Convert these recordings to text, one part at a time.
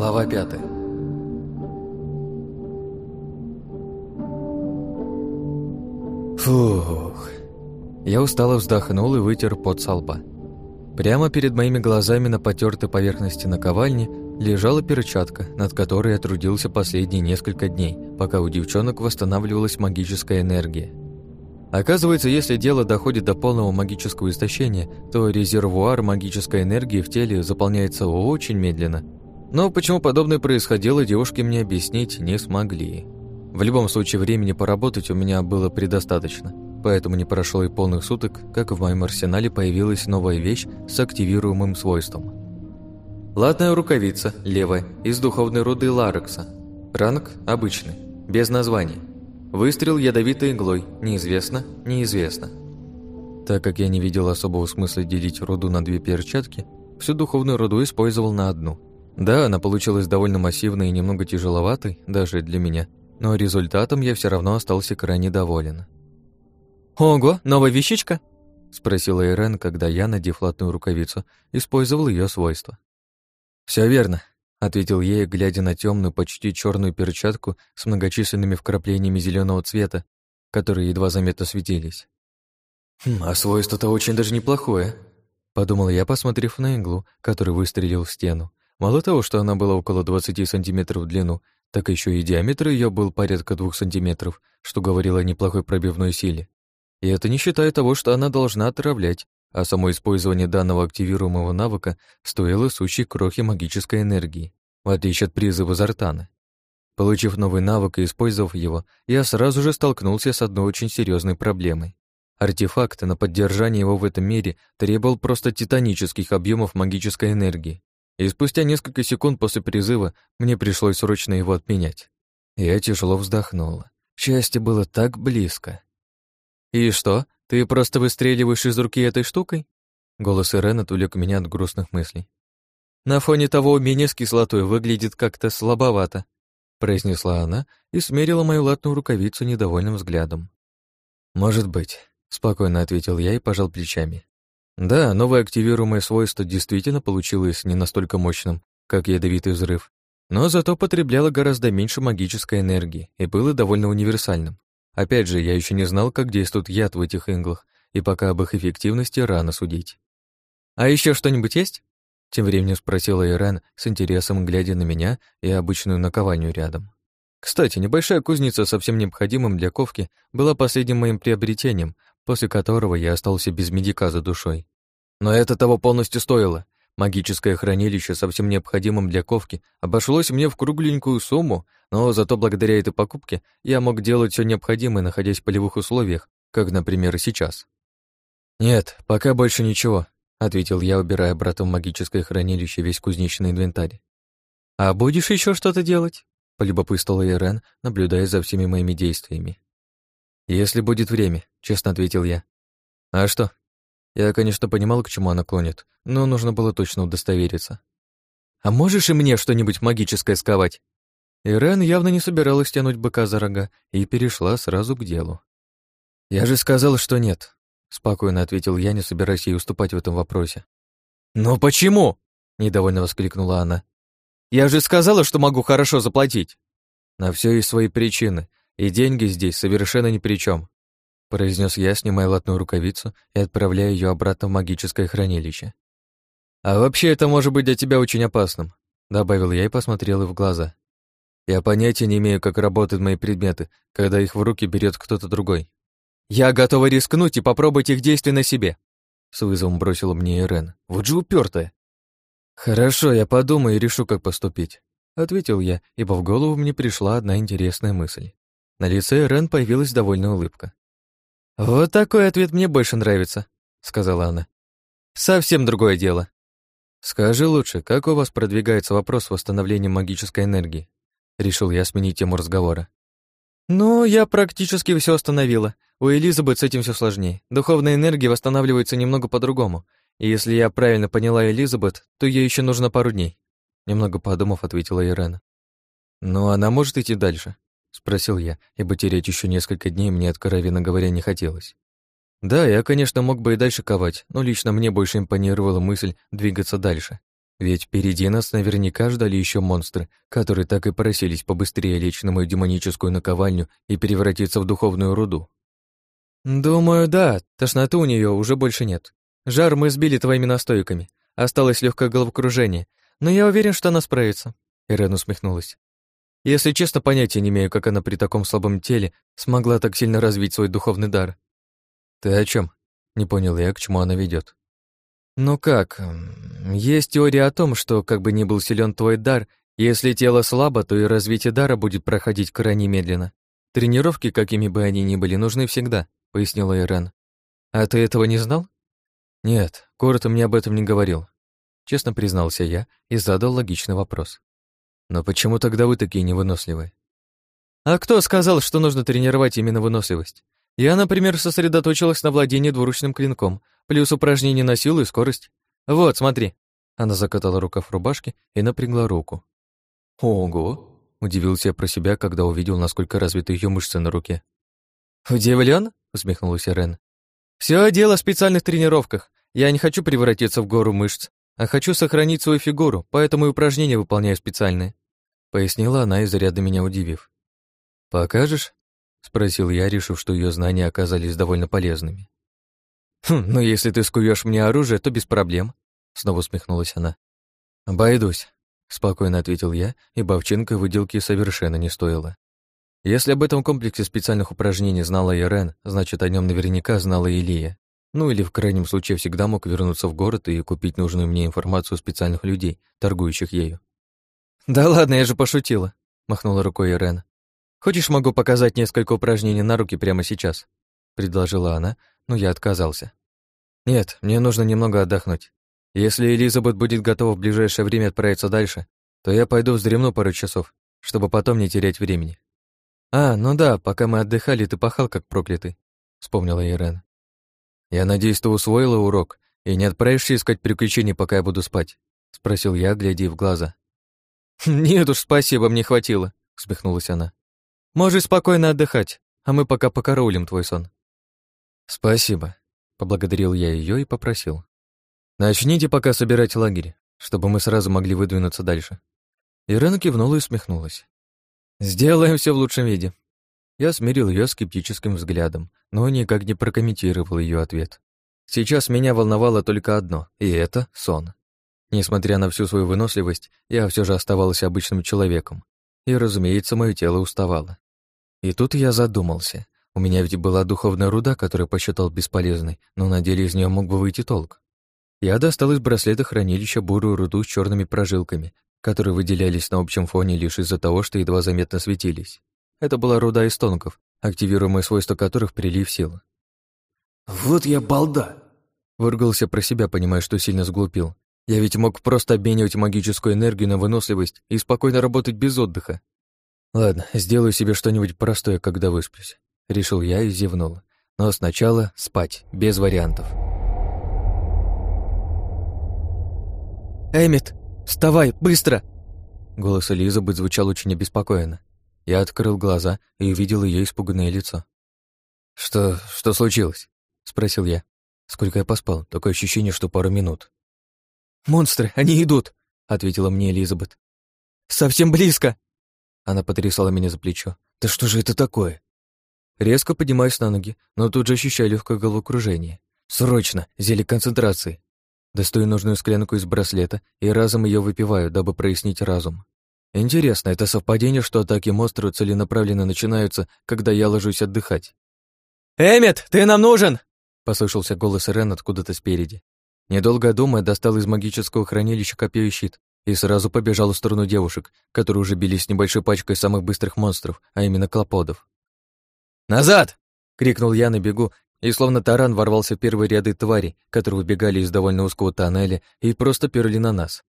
Глава пятая. Фух. Я устало вздохнул и вытер пот со лба. Прямо перед моими глазами на потертой поверхности наковальни лежала перчатка, над которой я трудился последние несколько дней, пока у девчонок восстанавливалась магическая энергия. Оказывается, если дело доходит до полного магического истощения, то резервуар магической энергии в теле заполняется очень медленно. Но почему подобное происходило, девушки мне объяснить не смогли. В любом случае, времени поработать у меня было предостаточно, поэтому не прошло и полных суток, как в моем арсенале появилась новая вещь с активируемым свойством. Латная рукавица, левая, из духовной руды Ларекса. Ранг обычный, без названия. Выстрел ядовитой иглой, неизвестно, неизвестно. Так как я не видел особого смысла делить руду на две перчатки, всю духовную руду использовал на одну. Да, она получилась довольно массивной и немного тяжеловатой, даже для меня – но результатом я все равно остался крайне доволен. «Ого, новая вещичка?» — спросила Ирен, когда я, надев латную рукавицу, использовал ее свойства. Все верно», — ответил ей, глядя на темную, почти черную перчатку с многочисленными вкраплениями зеленого цвета, которые едва заметно светились. «Хм, «А свойство-то очень даже неплохое», — подумал я, посмотрев на иглу, который выстрелил в стену. Мало того, что она была около 20 сантиметров в длину, так еще и диаметр ее был порядка двух сантиметров, что говорило о неплохой пробивной силе. И это не считая того, что она должна отравлять, а само использование данного активируемого навыка стоило сущей крохи магической энергии, в отличие от призыва Зартана. Получив новый навык и использовав его, я сразу же столкнулся с одной очень серьезной проблемой. Артефакт на поддержание его в этом мире требовал просто титанических объемов магической энергии, и спустя несколько секунд после призыва мне пришлось срочно его отменять. Я тяжело вздохнула. Счастье было так близко. «И что, ты просто выстреливаешь из руки этой штукой?» Голос Ирен отвлек меня от грустных мыслей. «На фоне того умения с кислотой выглядит как-то слабовато», произнесла она и смерила мою латную рукавицу недовольным взглядом. «Может быть», — спокойно ответил я и пожал плечами. Да, новое активируемое свойство действительно получилось не настолько мощным, как ядовитый взрыв, но зато потребляло гораздо меньше магической энергии и было довольно универсальным. Опять же, я еще не знал, как действует яд в этих иглах, и пока об их эффективности рано судить. «А еще что-нибудь есть?» Тем временем спросила Ирен с интересом, глядя на меня и обычную наковальню рядом. Кстати, небольшая кузница со всем необходимым для ковки была последним моим приобретением, после которого я остался без медика за душой. Но это того полностью стоило. Магическое хранилище со необходимым для ковки обошлось мне в кругленькую сумму, но зато благодаря этой покупке я мог делать все необходимое, находясь в полевых условиях, как, например, сейчас. «Нет, пока больше ничего», — ответил я, убирая братом в магическое хранилище весь кузнечный инвентарь. «А будешь еще что-то делать?» — полюбопытствовала Ирен, наблюдая за всеми моими действиями. «Если будет время», — честно ответил я. «А что, я, конечно, понимал, к чему она клонит, но нужно было точно удостовериться. «А можешь и мне что-нибудь магическое сковать?» Ирен явно не собиралась тянуть быка за рога и перешла сразу к делу. «Я же сказал, что нет», — спокойно ответил я, не собираясь ей уступать в этом вопросе. «Но почему?» — недовольно воскликнула она. «Я же сказала, что могу хорошо заплатить». «На все есть свои причины, и деньги здесь совершенно ни при чем произнес я, снимая латную рукавицу и отправляя ее обратно в магическое хранилище. «А вообще это может быть для тебя очень опасным», добавил я и посмотрел в глаза. «Я понятия не имею, как работают мои предметы, когда их в руки берет кто-то другой». «Я готова рискнуть и попробовать их действия на себе», с вызовом бросила мне Ирен. «Вот же упертая». «Хорошо, я подумаю и решу, как поступить», ответил я, ибо в голову мне пришла одна интересная мысль. На лице Ирен появилась довольная улыбка. «Вот такой ответ мне больше нравится», — сказала она. «Совсем другое дело». «Скажи лучше, как у вас продвигается вопрос восстановления магической энергии?» Решил я сменить тему разговора. «Ну, я практически все остановила. У Элизабет с этим все сложнее. Духовная энергия восстанавливается немного по-другому. И если я правильно поняла Элизабет, то ей еще нужно пару дней». Немного подумав, ответила Ирена. «Но она может идти дальше?» — спросил я, ибо терять еще несколько дней мне, откровенно говоря, не хотелось. Да, я, конечно, мог бы и дальше ковать, но лично мне больше импонировала мысль двигаться дальше. Ведь впереди нас наверняка ждали еще монстры, которые так и просились побыстрее лечь на мою демоническую наковальню и превратиться в духовную руду. «Думаю, да, тошноты у нее уже больше нет. Жар мы сбили твоими настойками. Осталось легкое головокружение, но я уверен, что она справится», — Ирен усмехнулась. «Если честно, понятия не имею, как она при таком слабом теле смогла так сильно развить свой духовный дар». «Ты о чем? не понял я, к чему она ведет. «Ну как, есть теория о том, что, как бы ни был силен твой дар, если тело слабо, то и развитие дара будет проходить крайне медленно. Тренировки, какими бы они ни были, нужны всегда», — пояснила Ирен. «А ты этого не знал?» «Нет, Корот мне об этом не говорил», — честно признался я и задал логичный вопрос. «Но почему тогда вы такие невыносливые?» «А кто сказал, что нужно тренировать именно выносливость? Я, например, сосредоточилась на владении двуручным клинком, плюс упражнения на силу и скорость. Вот, смотри». Она закатала рукав рубашки и напрягла руку. «Ого!» — удивился я про себя, когда увидел, насколько развиты ее мышцы на руке. «Удивлен?» — усмехнулась Рен. Все дело в специальных тренировках. Я не хочу превратиться в гору мышц, а хочу сохранить свою фигуру, поэтому и упражнения выполняю специальные», — пояснила она, изрядно меня удивив. «Покажешь?» — спросил я, решив, что ее знания оказались довольно полезными. «Хм, ну если ты скуешь мне оружие, то без проблем», — снова усмехнулась она. «Обойдусь», — спокойно ответил я, и бовчинкой выделки совершенно не стоило. Если об этом комплексе специальных упражнений знала Ирен, значит, о нем наверняка знала и Илья. Ну или в крайнем случае всегда мог вернуться в город и купить нужную мне информацию специальных людей, торгующих ею. «Да ладно, я же пошутила», — махнула рукой Ирен. «Хочешь, могу показать несколько упражнений на руки прямо сейчас?» — предложила она, но я отказался. «Нет, мне нужно немного отдохнуть. Если Элизабет будет готова в ближайшее время отправиться дальше, то я пойду вздремну пару часов, чтобы потом не терять времени». «А, ну да, пока мы отдыхали, ты пахал как проклятый», — вспомнила Ирен. «Я надеюсь, ты усвоила урок и не отправишься искать приключений, пока я буду спать?» — спросил я, глядя в глаза. «Нет уж, спасибо, мне хватило», — усмехнулась она. «Можешь спокойно отдыхать, а мы пока покараулим твой сон». «Спасибо», — поблагодарил я ее и попросил. «Начните пока собирать лагерь, чтобы мы сразу могли выдвинуться дальше». Ирена кивнула и усмехнулась. «Сделаем все в лучшем виде». Я смирил ее скептическим взглядом, но никак не прокомментировал ее ответ. Сейчас меня волновало только одно, и это сон. Несмотря на всю свою выносливость, я все же оставался обычным человеком. И, разумеется, мое тело уставало. И тут я задумался. У меня ведь была духовная руда, которую посчитал бесполезной, но на деле из нее мог бы выйти толк. Я достал из браслета хранилища бурую руду с черными прожилками, которые выделялись на общем фоне лишь из-за того, что едва заметно светились. Это была руда из тонков, активируемые свойства которых прилив сил. «Вот я балда!» Выругался про себя, понимая, что сильно сглупил. Я ведь мог просто обменивать магическую энергию на выносливость и спокойно работать без отдыха. Ладно, сделаю себе что-нибудь простое, когда высплюсь. Решил я и зевнул. Но сначала спать, без вариантов. «Эмит, «Вставай, быстро!» Голос Элизабет звучал очень обеспокоенно. Я открыл глаза и увидел ее испуганное лицо. «Что... что случилось?» — спросил я. Сколько я поспал, такое ощущение, что пару минут. «Монстры, они идут!» — ответила мне Элизабет. «Совсем близко!» Она потрясала меня за плечо. «Да что же это такое?» Резко поднимаюсь на ноги, но тут же ощущаю легкое головокружение. «Срочно! Зелье концентрации!» Достаю нужную склянку из браслета и разом ее выпиваю, дабы прояснить разум. Интересно, это совпадение, что атаки монстров целенаправленно начинаются, когда я ложусь отдыхать. «Эммет, ты нам нужен!» — послышался голос Рен откуда-то спереди. Недолго думая, достал из магического хранилища копье и щит и сразу побежал в сторону девушек, которые уже бились с небольшой пачкой самых быстрых монстров, а именно клоподов. «Назад!» — крикнул я на бегу и словно таран ворвался в первые ряды тварей, которые выбегали из довольно узкого тоннеля и просто перли на нас.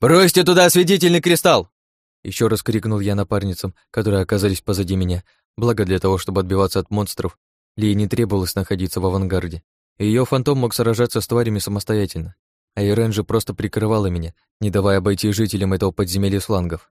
«Бросьте туда осветительный кристалл!» Еще раз крикнул я напарницам, которые оказались позади меня, благо для того, чтобы отбиваться от монстров, Ли не требовалось находиться в авангарде. Ее фантом мог сражаться с тварями самостоятельно, а Ирен же просто прикрывала меня, не давая обойти жителям этого подземелья слангов.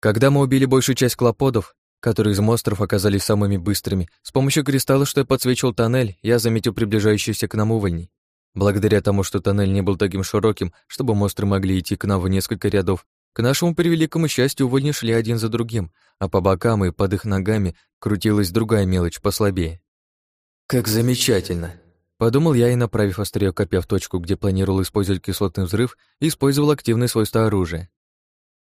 Когда мы убили большую часть клоподов, которые из монстров оказались самыми быстрыми. С помощью кристалла, что я подсвечивал тоннель, я заметил приближающийся к нам увольней. Благодаря тому, что тоннель не был таким широким, чтобы монстры могли идти к нам в несколько рядов, к нашему превеликому счастью увольни шли один за другим, а по бокам и под их ногами крутилась другая мелочь послабее. «Как замечательно!» Подумал я и, направив острие копья в точку, где планировал использовать кислотный взрыв, использовал активное свойство оружия.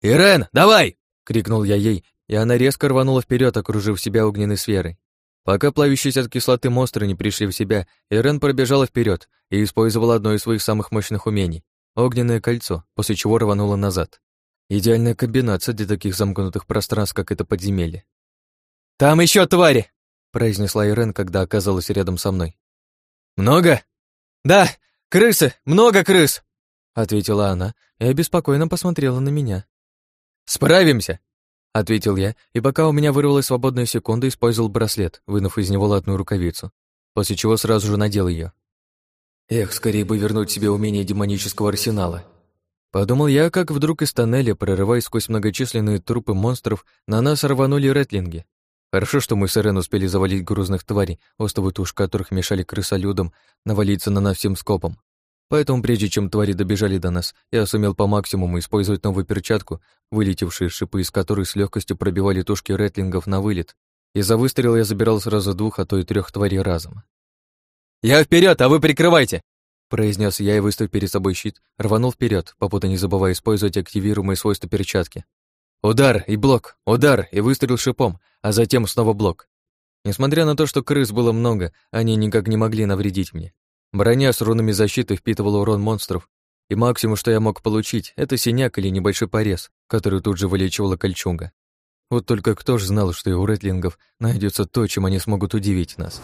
«Ирен, давай!» — крикнул я ей, и она резко рванула вперед, окружив себя огненной сферой. Пока плавящиеся от кислоты монстры не пришли в себя, Ирен пробежала вперед и использовала одно из своих самых мощных умений — огненное кольцо, после чего рванула назад. Идеальная комбинация для таких замкнутых пространств, как это подземелье. «Там еще твари!» — произнесла Ирен, когда оказалась рядом со мной. «Много?» «Да, крысы! Много крыс!» — ответила она и обеспокоенно посмотрела на меня. «Справимся!» — ответил я, и пока у меня вырвалась свободная секунда, использовал браслет, вынув из него латную рукавицу, после чего сразу же надел ее. Эх, скорее бы вернуть себе умение демонического арсенала. Подумал я, как вдруг из тоннеля, прорываясь сквозь многочисленные трупы монстров, на нас рванули ретлинги. Хорошо, что мы с Ирен успели завалить грузных тварей, остовы туш которых мешали крысолюдам навалиться на нас всем скопом. Поэтому, прежде чем твари добежали до нас, я сумел по максимуму использовать новую перчатку, вылетевшие шипы из которой с легкостью пробивали тушки ретлингов на вылет. И за выстрел я забирал сразу двух, а то и трех тварей разом. «Я вперед, а вы прикрывайте!» произнес я и, выставив перед собой щит, рванул вперед, попутно не забывая использовать активируемые свойства перчатки. Удар и блок, удар и выстрел шипом, а затем снова блок. Несмотря на то, что крыс было много, они никак не могли навредить мне. Броня с рунами защиты впитывала урон монстров, и максимум, что я мог получить, это синяк или небольшой порез, который тут же вылечивала кольчуга. Вот только кто ж знал, что и у ретлингов найдется то, чем они смогут удивить нас.